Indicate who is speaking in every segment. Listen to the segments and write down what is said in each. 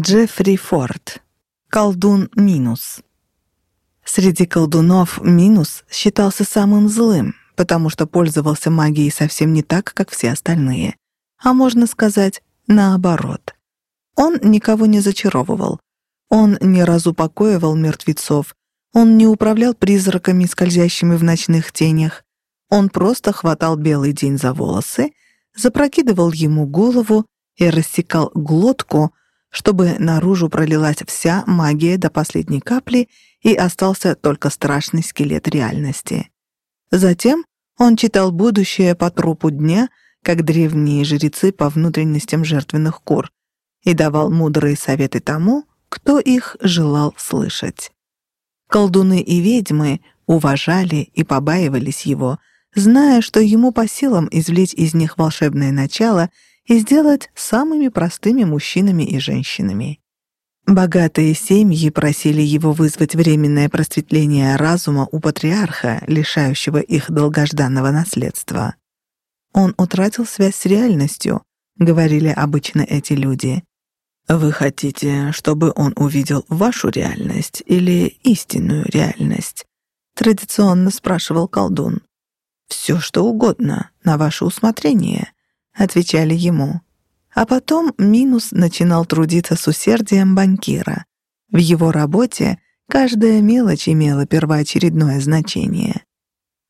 Speaker 1: Джеффри Форд. Колдун Минус. Среди колдунов Минус считался самым злым, потому что пользовался магией совсем не так, как все остальные. А можно сказать, наоборот. Он никого не зачаровывал. Он не разупокоивал мертвецов. Он не управлял призраками, скользящими в ночных тенях. Он просто хватал белый день за волосы, запрокидывал ему голову и рассекал глотку, чтобы наружу пролилась вся магия до последней капли и остался только страшный скелет реальности. Затем он читал будущее по трупу дня, как древние жрецы по внутренностям жертвенных кур, и давал мудрые советы тому, кто их желал слышать. Колдуны и ведьмы уважали и побаивались его, зная, что ему по силам извлечь из них волшебное начало — и сделать самыми простыми мужчинами и женщинами. Богатые семьи просили его вызвать временное просветление разума у патриарха, лишающего их долгожданного наследства. «Он утратил связь с реальностью», — говорили обычно эти люди. «Вы хотите, чтобы он увидел вашу реальность или истинную реальность?» — традиционно спрашивал колдун. «Все, что угодно, на ваше усмотрение», отвечали ему. А потом Минус начинал трудиться с усердием банкира. В его работе каждая мелочь имела первоочередное значение.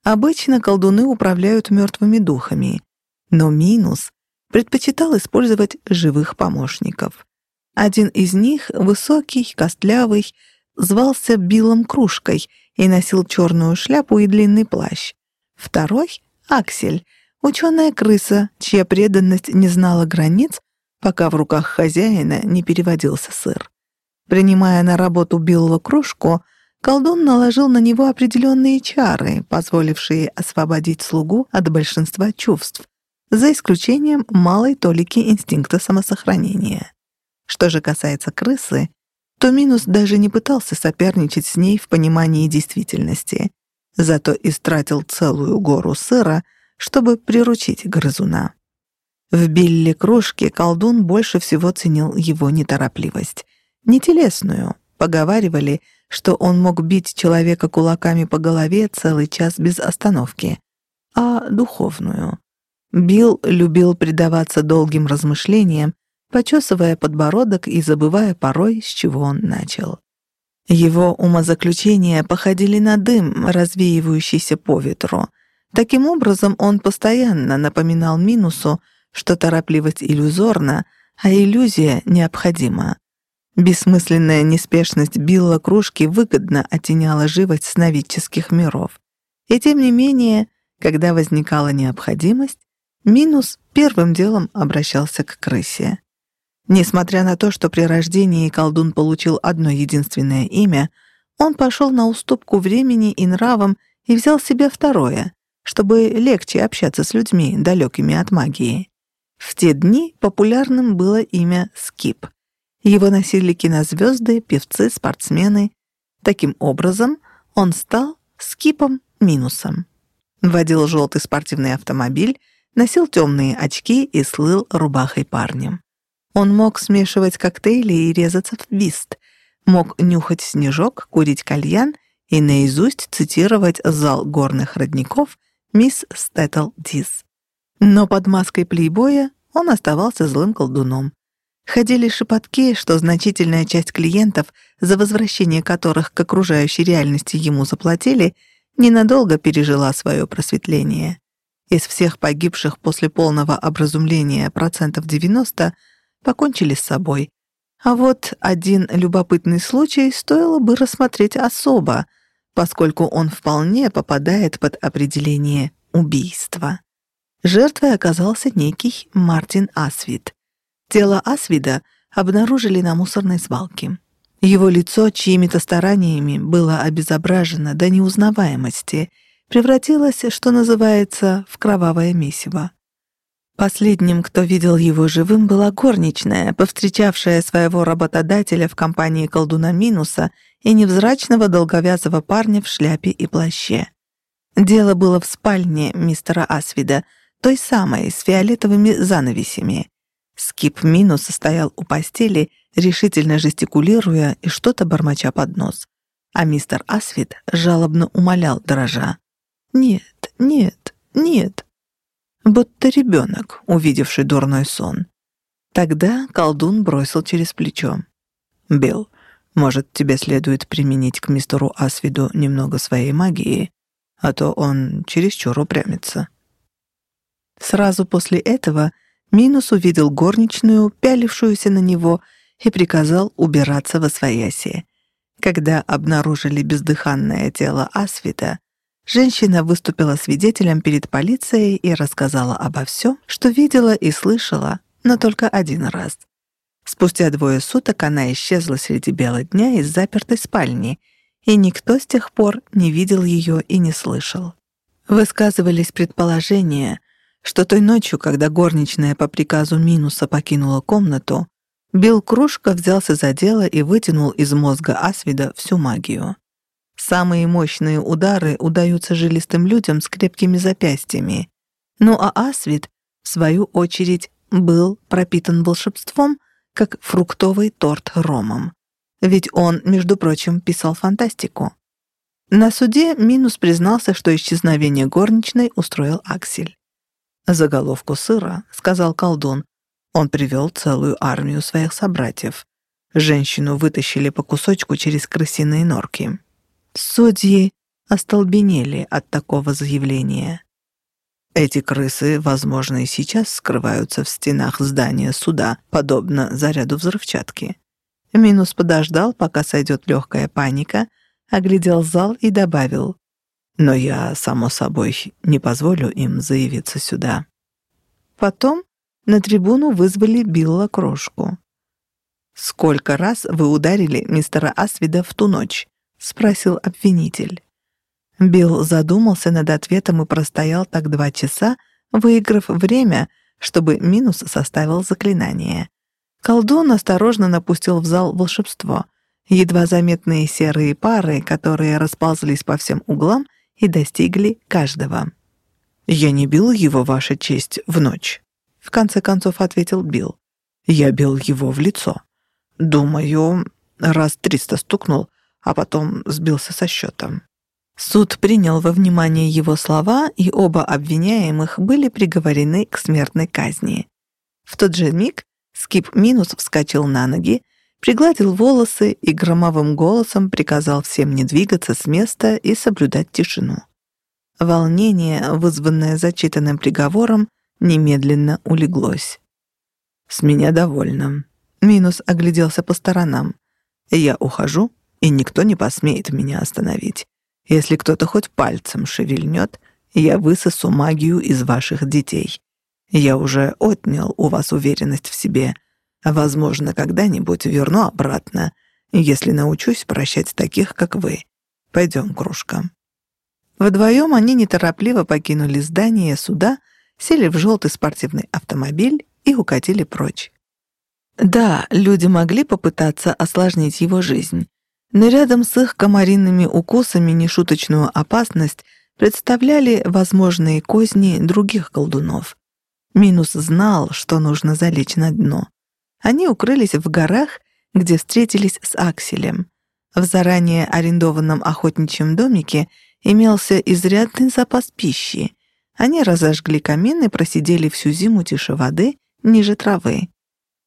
Speaker 1: Обычно колдуны управляют мертвыми духами, но Минус предпочитал использовать живых помощников. Один из них, высокий, костлявый, звался Биллом Кружкой и носил черную шляпу и длинный плащ. Второй — Аксель — Ученая крыса, чья преданность не знала границ, пока в руках хозяина не переводился сыр. Принимая на работу белого кружку, колдун наложил на него определенные чары, позволившие освободить слугу от большинства чувств, за исключением малой толики инстинкта самосохранения. Что же касается крысы, то Минус даже не пытался соперничать с ней в понимании действительности, зато истратил целую гору сыра — чтобы приручить грызуна. В Билле Крошке колдун больше всего ценил его неторопливость. Не телесную. Поговаривали, что он мог бить человека кулаками по голове целый час без остановки, а духовную. Билл любил предаваться долгим размышлениям, почесывая подбородок и забывая порой, с чего он начал. Его умозаключения походили на дым, развеивающийся по ветру — Таким образом, он постоянно напоминал Минусу, что торопливость иллюзорна, а иллюзия необходима. Бессмысленная неспешность Билла кружки выгодно оттеняла живость сновидческих миров. И тем не менее, когда возникала необходимость, Минус первым делом обращался к крысе. Несмотря на то, что при рождении колдун получил одно единственное имя, он пошел на уступку времени и нравам и взял себе второе, чтобы легче общаться с людьми, далекими от магии. В те дни популярным было имя Скип. Его носили кинозвезды, певцы, спортсмены. Таким образом, он стал Скипом Минусом. Водил желтый спортивный автомобиль, носил темные очки и слыл рубахой парнем. Он мог смешивать коктейли и резаться в вист, мог нюхать снежок, курить кальян и наизусть цитировать зал горных родников — мисс Стэттл Диз. Но под маской плейбоя он оставался злым колдуном. Ходили шепотки, что значительная часть клиентов, за возвращение которых к окружающей реальности ему заплатили, ненадолго пережила свое просветление. Из всех погибших после полного образумления процентов 90 покончили с собой. А вот один любопытный случай стоило бы рассмотреть особо — поскольку он вполне попадает под определение убийства. Жертвой оказался некий Мартин Асвид. Тело Асвида обнаружили на мусорной свалке. Его лицо чьими-то стараниями было обезображено до неузнаваемости, превратилось, что называется, в кровавое месиво. Последним, кто видел его живым, была горничная, повстречавшая своего работодателя в компании колдуна Минуса и невзрачного долговязого парня в шляпе и плаще. Дело было в спальне мистера Асвида, той самой, с фиолетовыми занавесями. Скип Минус стоял у постели, решительно жестикулируя и что-то бормоча под нос. А мистер Асвит жалобно умолял, дрожа. «Нет, нет, нет». Будто ребенок, увидевший дурной сон. Тогда колдун бросил через плечо. «Билл, может, тебе следует применить к мистеру Асвиду немного своей магии, а то он чересчур упрямится». Сразу после этого Минус увидел горничную, пялившуюся на него, и приказал убираться во свояси. Когда обнаружили бездыханное тело Асвита, женщина выступила свидетелем перед полицией и рассказала обо всем, что видела и слышала, но только один раз. Спустя двое суток она исчезла среди бела дня из запертой спальни, и никто с тех пор не видел ее и не слышал. Высказывались предположения, что той ночью, когда горничная по приказу Минуса покинула комнату, Билл Кружка взялся за дело и вытянул из мозга Асвида всю магию. Самые мощные удары удаются жилистым людям с крепкими запястьями. Ну а Асвид, в свою очередь, был пропитан волшебством, как фруктовый торт ромом. Ведь он, между прочим, писал фантастику. На суде Минус признался, что исчезновение горничной устроил Аксель. «Заголовку сыра», — сказал колдун. Он привел целую армию своих собратьев. Женщину вытащили по кусочку через крысиные норки. Судьи остолбенели от такого заявления. Эти крысы, возможно, и сейчас скрываются в стенах здания суда, подобно заряду взрывчатки. Минус подождал, пока сойдет легкая паника, оглядел зал и добавил. Но я, само собой, не позволю им заявиться сюда. Потом на трибуну вызвали Билла Крошку. «Сколько раз вы ударили мистера Асвида в ту ночь?» — спросил обвинитель. Билл задумался над ответом и простоял так два часа, выиграв время, чтобы Минус составил заклинание. Колдун осторожно напустил в зал волшебство. Едва заметные серые пары, которые расползлись по всем углам — и достигли каждого. «Я не бил его, Ваша честь, в ночь», — в конце концов ответил Билл. «Я бил его в лицо. Думаю, раз триста стукнул, а потом сбился со счетом». Суд принял во внимание его слова, и оба обвиняемых были приговорены к смертной казни. В тот же миг Скип Минус вскочил на ноги, пригладил волосы и громовым голосом приказал всем не двигаться с места и соблюдать тишину. Волнение, вызванное зачитанным приговором, немедленно улеглось. «С меня довольно». Минус огляделся по сторонам. «Я ухожу, и никто не посмеет меня остановить. Если кто-то хоть пальцем шевельнет, я высосу магию из ваших детей. Я уже отнял у вас уверенность в себе — Возможно, когда-нибудь верну обратно, если научусь прощать таких, как вы. Пойдем, кружка». Вдвоем они неторопливо покинули здание суда, сели в желтый спортивный автомобиль и укатили прочь. Да, люди могли попытаться осложнить его жизнь, но рядом с их комариными укусами нешуточную опасность представляли возможные козни других колдунов. Минус знал, что нужно залечь на дно. Они укрылись в горах, где встретились с Акселем. В заранее арендованном охотничьем домике имелся изрядный запас пищи. Они разожгли камин и просидели всю зиму тише воды, ниже травы.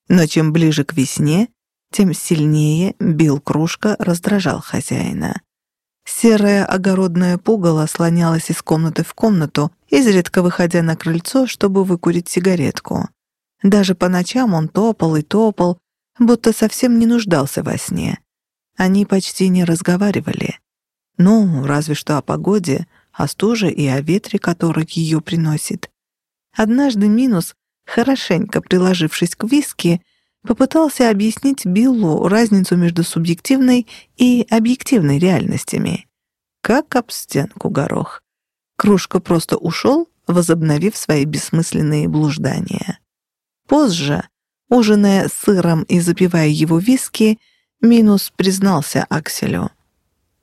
Speaker 1: Но чем ближе к весне, тем сильнее бил кружка раздражал хозяина. Серое огородное пугало слонялось из комнаты в комнату, изредка выходя на крыльцо, чтобы выкурить сигаретку. Даже по ночам он топал и топал, будто совсем не нуждался во сне. Они почти не разговаривали. Ну, разве что о погоде, о стуже и о ветре, который ее приносит. Однажды Минус, хорошенько приложившись к виски, попытался объяснить Биллу разницу между субъективной и объективной реальностями. Как об стенку горох. Кружка просто ушел, возобновив свои бессмысленные блуждания. Позже, ужиная сыром и запивая его виски, Минус признался Акселю.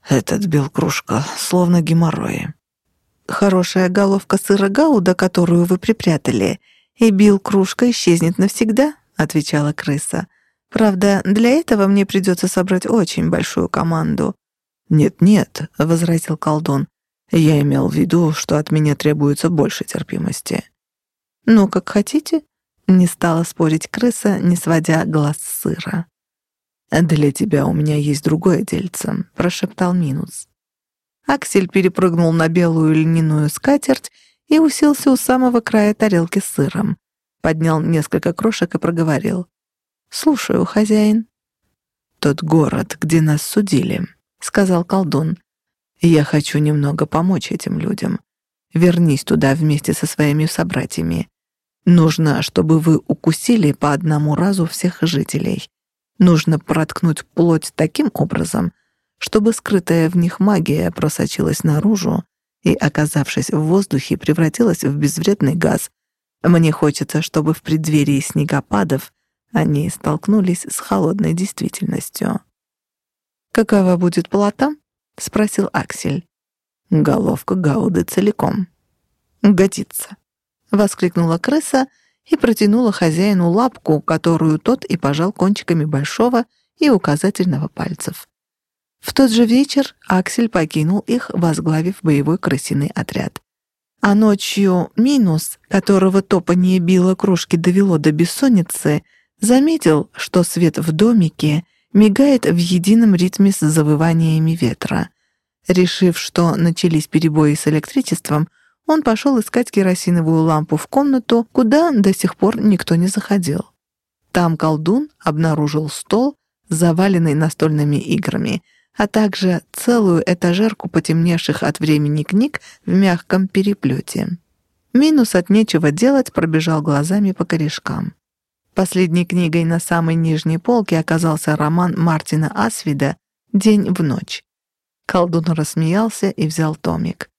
Speaker 1: «Этот белкружка словно геморрой. Хорошая головка сыра Гауда, которую вы припрятали, и Билл кружка исчезнет навсегда», — отвечала крыса. «Правда, для этого мне придется собрать очень большую команду».
Speaker 2: «Нет-нет», — возразил колдун, — «я имел в виду, что от меня требуется больше терпимости».
Speaker 1: «Ну, как хотите», — не стала спорить крыса, не сводя глаз с сыра.
Speaker 2: «Для тебя у меня есть другое дельце», — прошептал Минус.
Speaker 1: Аксель перепрыгнул на белую льняную скатерть и уселся у самого края тарелки с сыром. Поднял несколько крошек и проговорил. «Слушаю, хозяин».
Speaker 2: «Тот город, где нас судили», — сказал колдун. «Я хочу немного помочь этим людям. Вернись туда вместе со своими собратьями. Нужно, чтобы вы укусили по одному разу всех жителей. Нужно проткнуть плоть таким образом, чтобы скрытая в них магия просочилась наружу и, оказавшись в воздухе, превратилась в безвредный газ. Мне хочется, чтобы в преддверии снегопадов они столкнулись с холодной действительностью.
Speaker 1: «Какова будет плата?» — спросил Аксель.
Speaker 2: «Головка Гауды целиком».
Speaker 1: «Годится», — воскликнула крыса и протянула хозяину лапку, которую тот и пожал кончиками большого и указательного пальцев. В тот же вечер Аксель покинул их, возглавив боевой крысиный отряд. А ночью Минус, которого топанье било кружки довело до бессонницы, заметил, что свет в домике мигает в едином ритме с завываниями ветра. Решив, что начались перебои с электричеством, он пошел искать керосиновую лампу в комнату, куда до сих пор никто не заходил. Там колдун обнаружил стол, заваленный настольными играми — а также целую этажерку потемневших от времени книг в мягком переплете. Минус от нечего делать пробежал глазами по корешкам. Последней книгой на самой нижней полке оказался роман Мартина Асвида «День в ночь». Колдун рассмеялся и взял томик.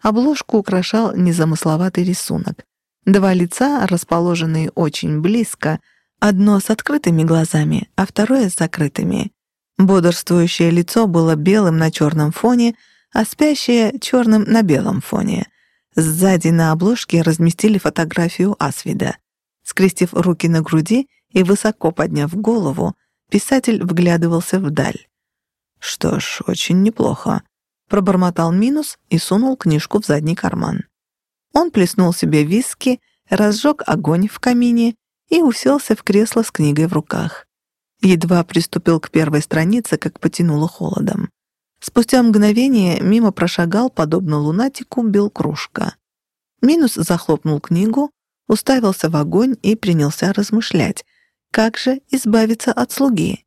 Speaker 1: Обложку украшал незамысловатый рисунок. Два лица, расположенные очень близко, одно с открытыми глазами, а второе с закрытыми. Бодрствующее лицо было белым на черном фоне, а спящее — черным на белом фоне. Сзади на обложке разместили фотографию Асвида. Скрестив руки на груди и высоко подняв голову, писатель вглядывался вдаль.
Speaker 2: «Что ж, очень неплохо», — пробормотал Минус и сунул книжку в задний карман.
Speaker 1: Он плеснул себе виски, разжег огонь в камине и уселся в кресло с книгой в руках. Едва приступил к первой странице, как потянуло холодом. Спустя мгновение мимо прошагал, подобно лунатику, белкружка. Минус захлопнул книгу, уставился в огонь и принялся размышлять, как же избавиться от слуги.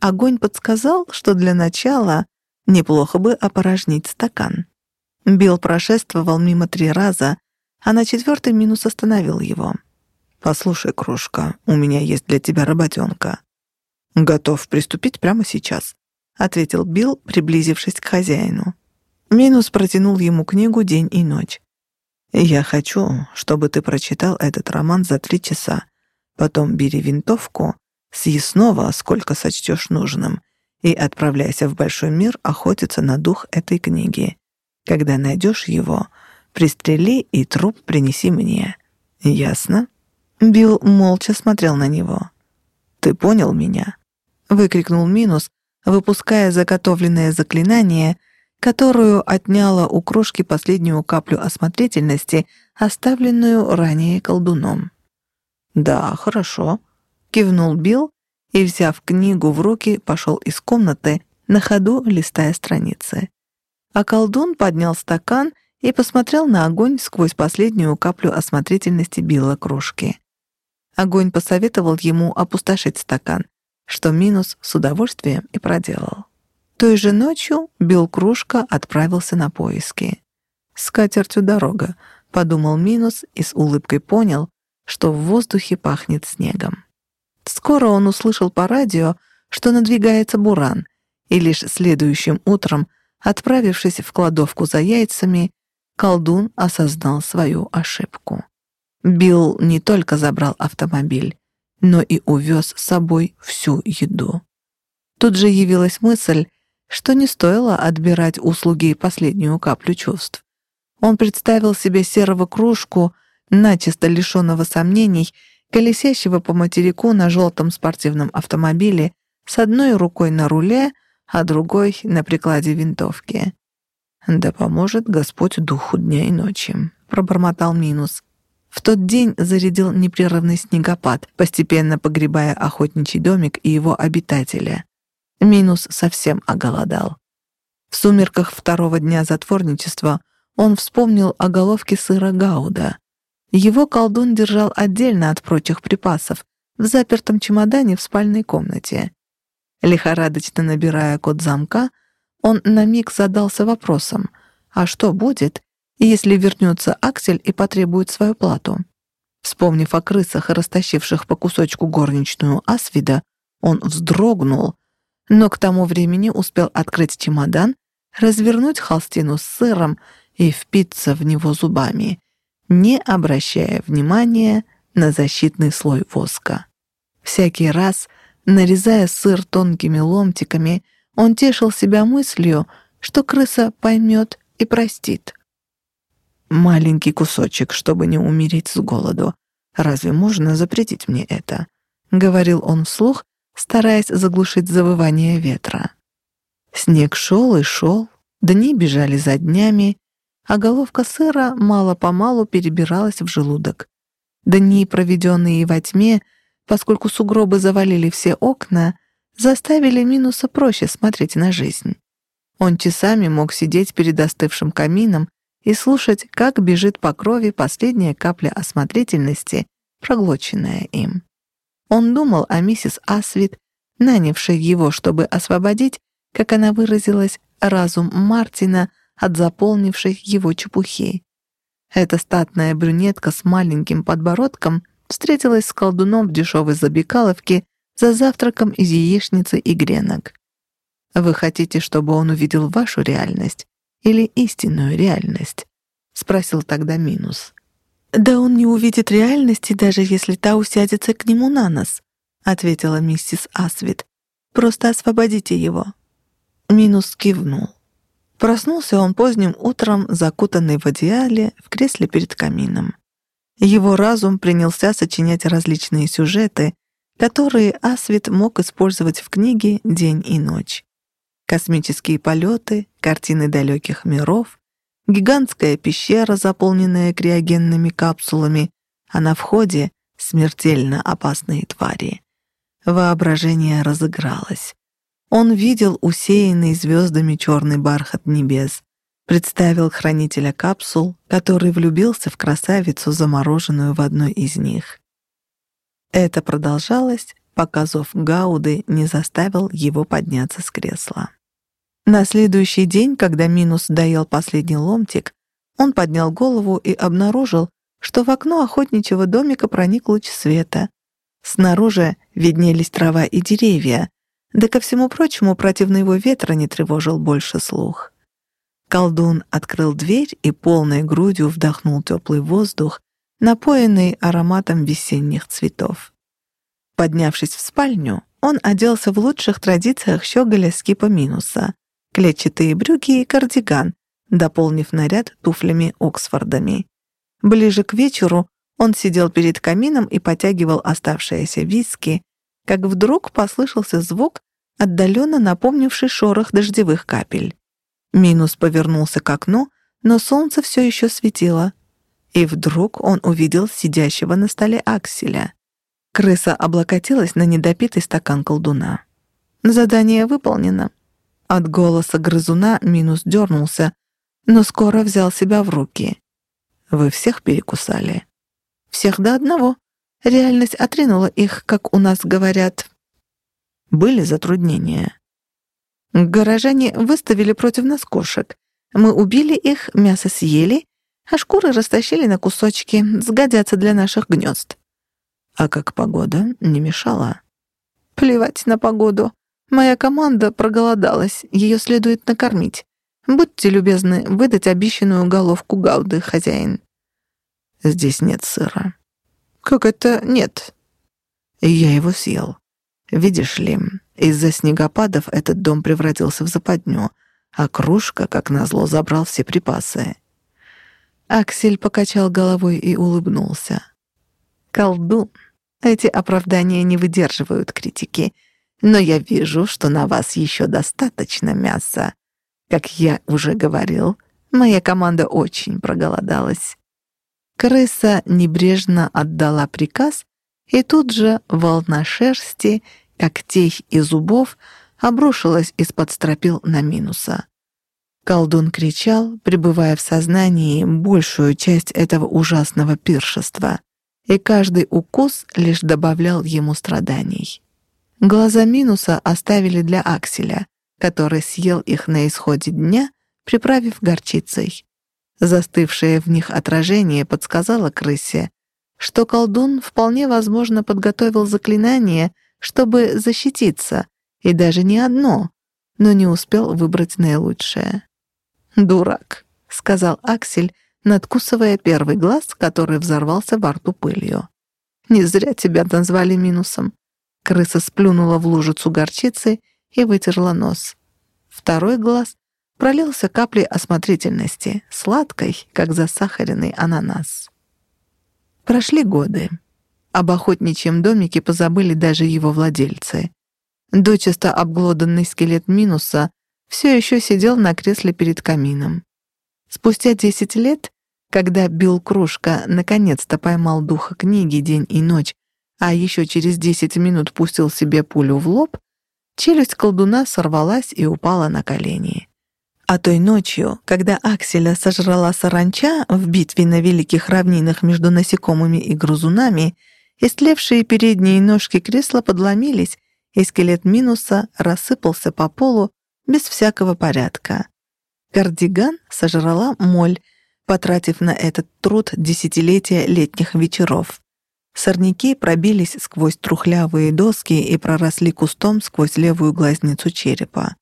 Speaker 1: Огонь подсказал, что для начала неплохо бы опорожнить стакан. Билл прошествовал мимо три раза, а на четвертый Минус остановил его.
Speaker 2: «Послушай, кружка, у меня есть для тебя работенка.
Speaker 1: «Готов приступить прямо сейчас», — ответил Билл, приблизившись к хозяину. Минус протянул ему книгу «День и ночь».
Speaker 2: «Я хочу, чтобы ты прочитал этот роман за три часа. Потом бери винтовку, съи снова, сколько сочтешь нужным, и отправляйся в большой мир охотиться на дух этой книги. Когда найдешь его, пристрели и труп принеси мне. Ясно?»
Speaker 1: Билл молча смотрел на него.
Speaker 2: «Ты понял меня?»
Speaker 1: — выкрикнул Минус, выпуская заготовленное заклинание, которую отняла у крошки последнюю каплю осмотрительности, оставленную ранее колдуном.
Speaker 2: «Да, хорошо», — кивнул Билл и, взяв книгу в руки, пошел из комнаты, на ходу листая страницы.
Speaker 1: А колдун поднял стакан и посмотрел на огонь сквозь последнюю каплю осмотрительности Билла кружки. Огонь посоветовал ему опустошить стакан, что Минус с удовольствием и проделал. Той же ночью Билл Кружка отправился на поиски. «С катертью дорога», — подумал Минус и с улыбкой понял, что в воздухе пахнет снегом. Скоро он услышал по радио, что надвигается буран, и лишь следующим утром, отправившись в кладовку за яйцами, колдун осознал свою ошибку. Билл не только забрал автомобиль, но и увез с собой всю еду. Тут же явилась мысль, что не стоило отбирать у слуги последнюю каплю чувств. Он представил себе серого кружку, начисто лишенного сомнений, колесящего по материку на желтом спортивном автомобиле с одной рукой на руле, а другой на прикладе винтовки. «Да поможет Господь духу дня и ночи», — пробормотал Минус. В тот день зарядил непрерывный снегопад, постепенно погребая охотничий домик и его обитателя. Минус совсем оголодал. В сумерках второго дня затворничества он вспомнил о головке сыра Гауда. Его колдун держал отдельно от прочих припасов, в запертом чемодане в спальной комнате. Лихорадочно набирая код замка, он на миг задался вопросом, а что будет, если вернется Аксель и потребует свою плату? Вспомнив о крысах, растащивших по кусочку горничную Асвида, он вздрогнул, но к тому времени успел открыть чемодан, развернуть холстину с сыром и впиться в него зубами, не обращая внимания на защитный слой воска. Всякий раз, нарезая сыр тонкими ломтиками, он тешил себя мыслью, что крыса поймет и простит. «Маленький кусочек, чтобы не умереть с голоду. Разве можно запретить мне это?» — говорил он вслух, стараясь заглушить завывание ветра. Снег шел и шел, дни бежали за днями, а головка сыра мало-помалу перебиралась в желудок. Дни, проведенные во тьме, поскольку сугробы завалили все окна, заставили Минуса проще смотреть на жизнь. Он часами мог сидеть перед остывшим камином и слушать, как бежит по крови последняя капля осмотрительности, проглоченная им. Он думал о миссис Асвит, нанявшей его, чтобы освободить, как она выразилась, разум Мартина от заполнившей его чепухи. Эта статная брюнетка с маленьким подбородком встретилась с колдуном в дешевой забекаловке за завтраком из яичницы и гренок. Вы хотите, чтобы он увидел вашу реальность или истинную реальность? Спросил тогда Минус. «Да он не увидит реальности, даже если та усядется к нему на нос», ответила миссис Асвит. «Просто освободите его». Минус кивнул. Проснулся он поздним утром, закутанный в одеяле, в кресле перед камином. Его разум принялся сочинять различные сюжеты, которые Асвит мог использовать в книге «День и ночь». Космические полеты, картины далеких миров, гигантская пещера, заполненная криогенными капсулами, а на входе — смертельно опасные твари. Воображение разыгралось. Он видел усеянный звездами черный бархат небес, представил хранителя капсул, который влюбился в красавицу, замороженную в одной из них. Это продолжалось, пока зов Гауды не заставил его подняться с кресла. На следующий день, когда Минус доел последний ломтик, он поднял голову и обнаружил, что в окно охотничьего домика проник луч света. Снаружи виднелись трава и деревья, да ко всему прочему противного ветра не тревожил больше слух. Колдун открыл дверь и полной грудью вдохнул теплый воздух, напоенный ароматом весенних цветов. Поднявшись в спальню, он оделся в лучших традициях щеголя скипа минуса, клетчатые брюки и кардиган, дополнив наряд туфлями Оксфордами. Ближе к вечеру он сидел перед камином и потягивал оставшиеся виски, как вдруг послышался звук, отдаленно напомнивший шорох дождевых капель. Минус повернулся к окну, но солнце все еще светило. И вдруг он увидел сидящего на столе Акселя. Крыса облокотилась на недопитый стакан колдуна. Задание выполнено. От голоса грызуна Минус дернулся, но скоро взял себя в руки. «Вы всех перекусали?» «Всех до одного. Реальность отринула их, как у нас говорят». Были затруднения. Горожане выставили против нас кошек. Мы убили их, мясо съели, а шкуры растащили на кусочки, сгодятся для наших гнезд. А как погода не мешала? Плевать на погоду. Моя команда проголодалась, ее следует накормить. Будьте любезны выдать обещанную головку гауды, хозяин. Здесь нет сыра. Как это нет? Я его съел. Видишь ли, из-за снегопадов этот дом превратился в западню, а кружка, как назло, забрал все припасы. Аксель покачал головой и улыбнулся. «Колдун, эти оправдания не выдерживают критики, но я вижу, что на вас еще достаточно мяса. Как я уже говорил, моя команда очень проголодалась». Крыса небрежно отдала приказ, и тут же волна шерсти, когтей и зубов обрушилась из-под стропил на минуса. Колдун кричал, пребывая в сознании большую часть этого ужасного пиршества, и каждый укус лишь добавлял ему страданий. Глаза Минуса оставили для Акселя, который съел их на исходе дня, приправив горчицей. Застывшее в них отражение подсказало крысе, что колдун вполне возможно подготовил заклинание, чтобы защититься, и даже не одно, но не успел выбрать наилучшее. «Дурак», — сказал Аксель, надкусывая первый глаз, который взорвался во рту пылью. «Не зря тебя назвали минусом». Крыса сплюнула в лужицу горчицы и вытерла нос. Второй глаз пролился каплей осмотрительности, сладкой, как засахаренный ананас. Прошли годы. Об охотничьем домике позабыли даже его владельцы. Дочисто обглоданный скелет Минуса все еще сидел на кресле перед камином. Спустя десять лет, когда Билл Кружка наконец-то поймал духа книги день и ночь, а еще через десять минут пустил себе пулю в лоб, челюсть колдуна сорвалась и упала на колени. А той ночью, когда Акселя сожрала саранча в битве на великих равнинах между насекомыми и грызунами, истлевшие передние ножки кресла подломились, и скелет Минуса рассыпался по полу, без всякого порядка. Кардиган сожрала моль, потратив на этот труд десятилетия летних вечеров. Сорняки пробились сквозь трухлявые доски и проросли кустом сквозь левую глазницу черепа.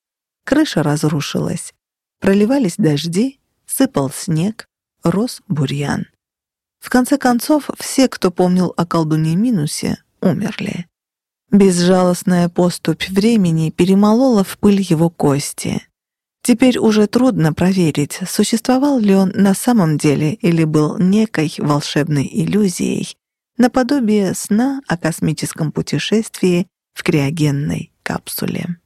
Speaker 1: Крыша разрушилась. Проливались дожди, сыпал снег, рос бурьян. В конце концов, все, кто помнил о колдуне Минусе, умерли. Безжалостная поступь времени перемолола в пыль его кости. Теперь уже трудно проверить, существовал ли он на самом деле или был некой волшебной иллюзией, наподобие сна о космическом путешествии в криогенной капсуле.